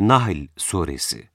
Nahl Suresi.